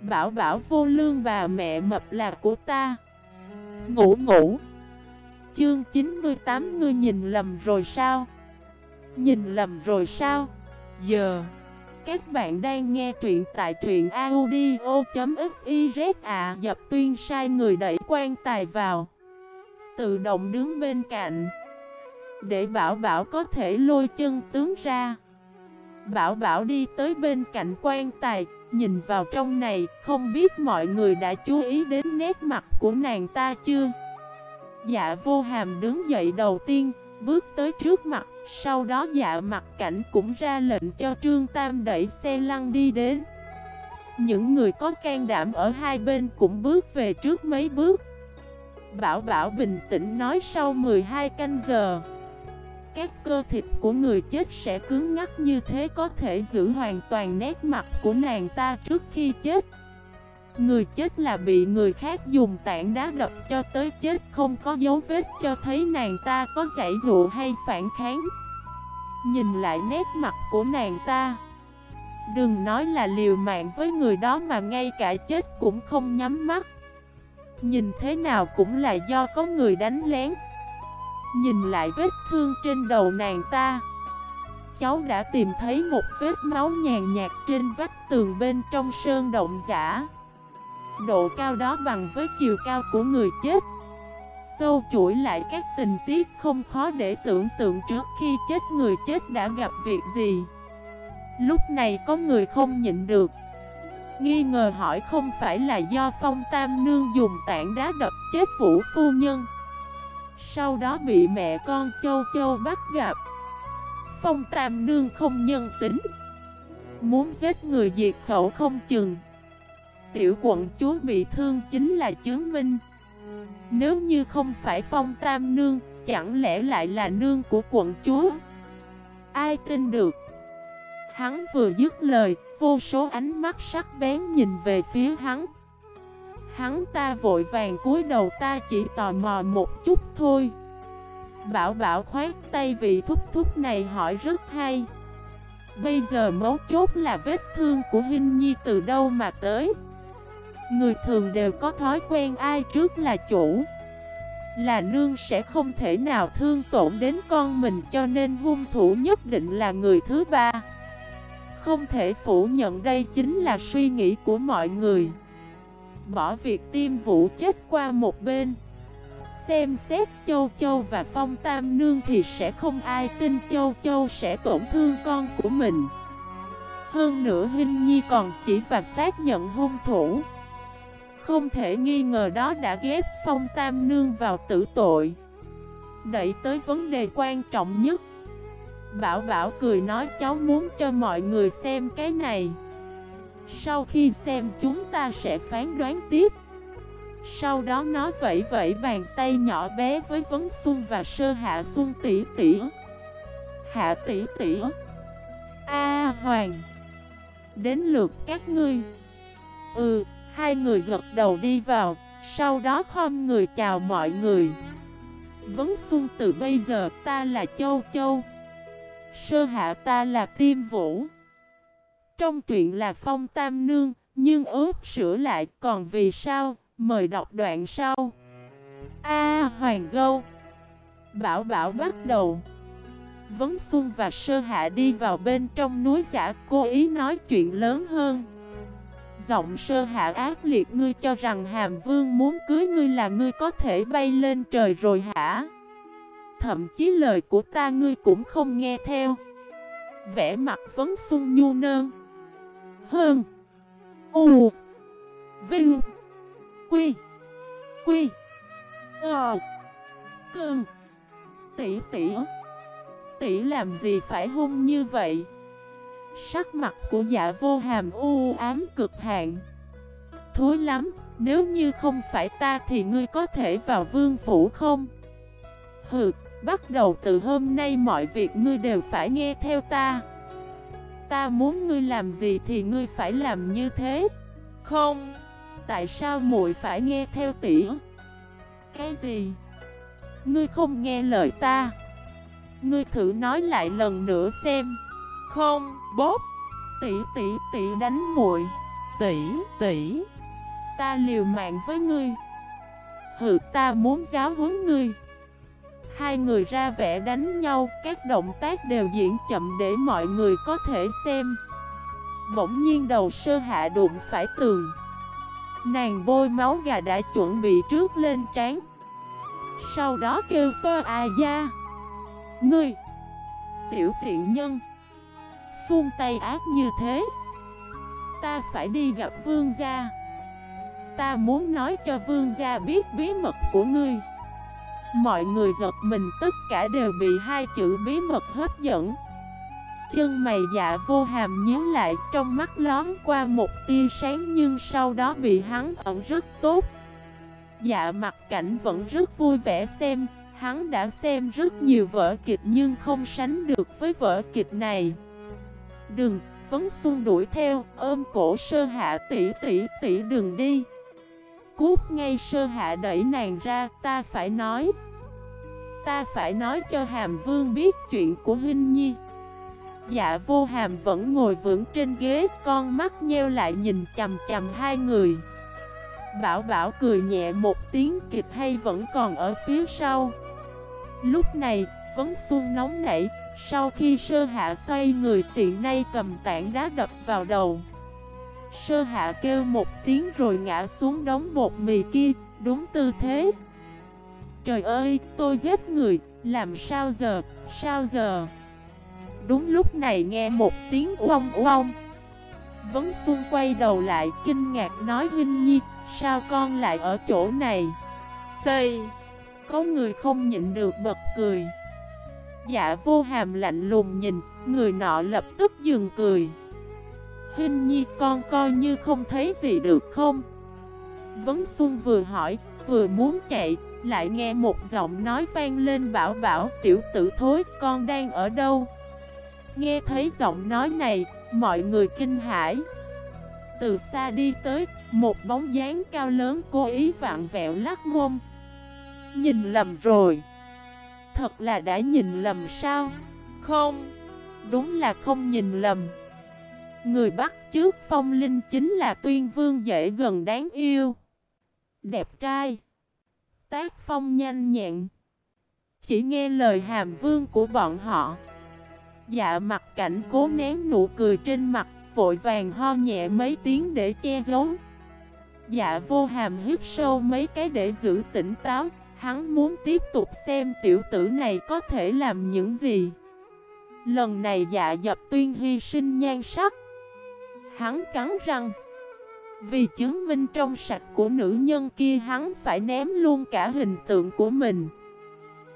Bảo bảo vô lương bà mẹ mập là của ta. Ngủ ngủ. Chương 98 ngươi nhìn lầm rồi sao? Nhìn lầm rồi sao? Giờ, Các bạn đang nghe truyện tại truyện audio.xyz à Dập tuyên sai người đẩy quan tài vào. Tự động đứng bên cạnh. Để bảo bảo có thể lôi chân tướng ra. Bảo bảo đi tới bên cạnh quan tài Nhìn vào trong này, Không biết mọi người đã chú ý đến nét mặt của nàng ta chưa? Dạ vô hàm đứng dậy đầu tiên, Bước tới trước mặt, Sau đó dạ mặt cảnh cũng ra lệnh cho Trương Tam đẩy xe lăn đi đến. Những người có can đảm ở hai bên cũng bước về trước mấy bước. Bảo Bảo bình tĩnh nói sau 12 canh giờ. Các cơ thịt của người chết sẽ cứng ngắc như thế có thể giữ hoàn toàn nét mặt của nàng ta trước khi chết. Người chết là bị người khác dùng tảng đá đập cho tới chết, không có dấu vết cho thấy nàng ta có giải dụ hay phản kháng. Nhìn lại nét mặt của nàng ta, Đừng nói là liều mạng với người đó mà ngay cả chết cũng không nhắm mắt. Nhìn thế nào cũng là do có người đánh lén. Nhìn lại vết thương trên đầu nàng ta. Cháu đã tìm thấy một vết máu nhàn nhạt trên vách tường bên trong sơn động giả. Độ cao đó bằng với chiều cao của người chết. Sâu chuỗi lại các tình tiết không khó để tưởng tượng trước khi chết người chết đã gặp việc gì. Lúc này có người không nhịn được. Nghi ngờ hỏi không phải là do phong tam nương dùng tảng đá đập chết vũ phu nhân. Sau đó bị mẹ con châu châu bắt gặp. Phong tam nương không nhân tính. Muốn giết người diệt khẩu không chừng. Tiểu quận chúa bị thương chính là chứng minh. Nếu như không phải phong tam nương, Chẳng lẽ lại là nương của quận chúa? Ai tin được? Hắn vừa dứt lời, Vô số ánh mắt sắc bén nhìn về phía hắn. Hắn ta vội vàng cúi đầu ta chỉ tò mò một chút thôi. Bảo bảo khoát tay vị thúc thúc này hỏi rất hay. Bây giờ mấu chốt là vết thương của Hinh Nhi từ đâu mà tới? Người thường đều có thói quen ai trước là chủ? Là nương sẽ không thể nào thương tổn đến con mình cho nên hung thủ nhất định là người thứ ba. Không thể phủ nhận đây chính là suy nghĩ của mọi người. Bỏ việc tiêm vũ chết qua một bên. Xem xét Châu Châu và Phong Tam Nương thì sẽ không ai tin Châu Châu sẽ tổn thương con của mình. Hơn nữa Hinh Nhi còn chỉ và xác nhận hung thủ. Không thể nghi ngờ đó đã ghép Phong Tam Nương vào tử tội. Đẩy tới vấn đề quan trọng nhất. Bảo Bảo cười nói cháu muốn cho mọi người xem cái này. Sau khi xem chúng ta sẽ phán đoán tiếp Sau đó nó vẫy vẫy bàn tay nhỏ bé với Vấn Xuân và Sơ Hạ Xuân tỷ tỷ Hạ tỷ tỷ A Hoàng Đến lượt các ngươi Ừ Hai người gật đầu đi vào, sau đó khom người chào mọi người. Vấn xuân từ bây giờ ta là Châu Châu. Sơ hạ ta là Tiêm Vũ. Trong truyện là Phong Tam Nương, nhưng ướp sửa lại còn vì sao, mời đọc đoạn sau. A Hoàng Gâu. Bảo Bảo bắt đầu. Vấn Xuân và Sơ Hạ đi vào bên trong núi giả Cố ý nói chuyện lớn hơn. Giọng sơ hạ ác liệt ngươi cho rằng hàm vương muốn cưới ngươi là ngươi có thể bay lên trời rồi hả? Thậm chí lời của ta ngươi cũng không nghe theo. Vẽ mặt vấn xuân nhu nơn. Hơn. U Vinh Quy Quy Ờ Cơn. Tỷ tỷ Tỷ làm gì phải hung như vậy? Sắc mặt của dạ vô hàm u ám cực hạn. Thối lắm, nếu như không phải ta thì ngươi có thể vào vương phủ không? Hừ, bắt đầu từ hôm nay mọi việc ngươi đều phải nghe theo ta. Ta muốn ngươi làm gì thì ngươi phải làm như thế. Không, tại sao muội phải nghe theo tỉ? Cái gì? Ngươi không nghe lời ta. Ngươi thử nói lại lần nữa xem. Không, bóp Tỷ tỷ tỷ đánh muội. Tỷ, tỷ Ta liều mạng với ngươi. Hừ ta muốn giáo huấn ngươi Hai người ra vẻ đánh nhau, Các động tác đều diễn chậm để mọi người có thể xem. Bỗng nhiên đầu sơ hạ đụng phải tường. Nàng bôi máu gà đã chuẩn bị trước lên trán. Sau đó kêu to à da! Ngươi, Tiểu tiện nhân! Xuông tay ác như thế! Ta phải đi gặp vương gia. Ta muốn nói cho vương gia biết bí mật của ngươi. Mọi người giật mình tất cả đều bị hai chữ bí mật hấp dẫn. Chân mày dạ vô hàm nhíu lại trong mắt lón qua một tia sáng nhưng sau đó bị hắn ẩn rất tốt. Dạ mặt cảnh vẫn rất vui vẻ xem Hắn đã xem rất nhiều vở kịch nhưng không sánh được với vở kịch này. Đừng, Vấn Xuân đuổi theo, ôm cổ sơ hạ tỷ tỷ tỷ đừng đi. Cút ngay sơ hạ đẩy nàng ra, ta phải nói. Ta phải nói cho Hàm Vương biết chuyện của Hinh Nhi. Dạ vô hàm vẫn ngồi vững trên ghế Con mắt nheo lại nhìn chầm chầm hai người. Bảo bảo cười nhẹ một tiếng kịch hay vẫn còn ở phía sau. Lúc này, Vấn Xuân nóng nảy Sau khi sơ hạ xoay người tiện nay cầm tảng đá đập vào đầu. Sơ hạ kêu một tiếng rồi ngã xuống đống bột mì kia. Đúng tư thế. Trời ơi, tôi giết người, làm sao giờ, sao giờ? Đúng lúc này nghe một tiếng uông uông Vấn Xuân quay đầu lại kinh ngạc nói Hinh Nhi Sao con lại ở chỗ này? Xây Có người không nhịn được bật cười. Dạ vô hàm lạnh lùng nhìn Người nọ lập tức dừng cười hình Nhi con coi như không thấy gì được không Vấn Xuân vừa hỏi Vừa muốn chạy Lại nghe một giọng nói vang lên bảo bảo Tiểu tử thối con đang ở đâu Nghe thấy giọng nói này, mọi người kinh hãi. Từ xa đi tới, một bóng dáng cao lớn cố ý vạn vẹo lắc mông. Nhìn lầm rồi. Thật là đã nhìn lầm sao? Không, đúng là không nhìn lầm. Người bắt trước phong linh chính là tuyên vương dễ gần đáng yêu. Đẹp trai. Tác phong nhanh nhẹn. Chỉ nghe lời hàm vương của bọn họ. Dạ mặt cảnh cố nén nụ cười trên mặt, Vội vàng ho nhẹ mấy tiếng để che giấu Dạ vô hàm hít sâu mấy cái để giữ tỉnh táo, Hắn muốn tiếp tục xem tiểu tử này có thể làm những gì Lần này dạ dập tuyên hy sinh nhan sắc Hắn cắn răng Vì chứng minh trong sạch của nữ nhân kia hắn phải ném luôn cả hình tượng của mình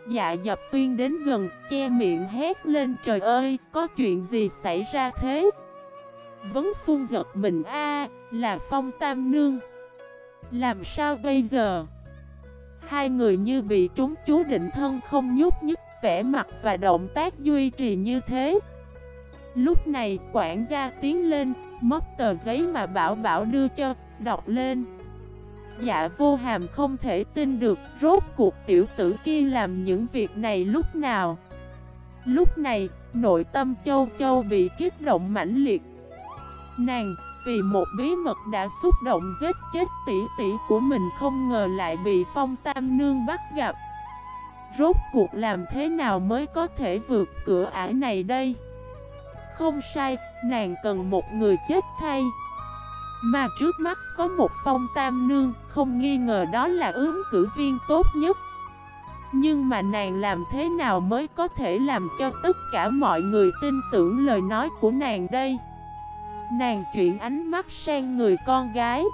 Dạ dập tuyên đến gần, che miệng hét lên trời ơi, có chuyện gì xảy ra thế? Vấn xuân giật mình a là phong tam nương. Làm sao bây giờ? Hai người như bị trúng chú định thân không nhúc nhích, vẻ mặt và động tác duy trì như thế. Lúc này quản gia tiến lên, móc tờ giấy mà Bảo Bảo đưa cho, đọc lên. Dạ vô hàm không thể tin được rốt cuộc tiểu tử kia làm những việc này lúc nào? Lúc này, nội tâm châu châu bị kích động mãnh liệt. Nàng, vì một bí mật đã xúc động giết chết tỷ tỷ của mình không ngờ lại bị phong tam nương bắt gặp. Rốt cuộc làm thế nào mới có thể vượt cửa ải này đây? Không sai, nàng cần một người chết thay mà trước mắt có một phong tam nương, không nghi ngờ đó là ứng cử viên tốt nhất. Nhưng mà nàng làm thế nào mới có thể làm cho tất cả mọi người tin tưởng lời nói của nàng đây? Nàng chuyển ánh mắt sang người con gái.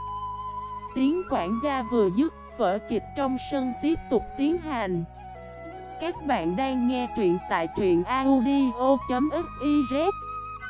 Tiếng quản gia vừa dứt, vở kịch trong sân tiếp tục tiến hành. Các bạn đang nghe truyện tại truyện audio.fif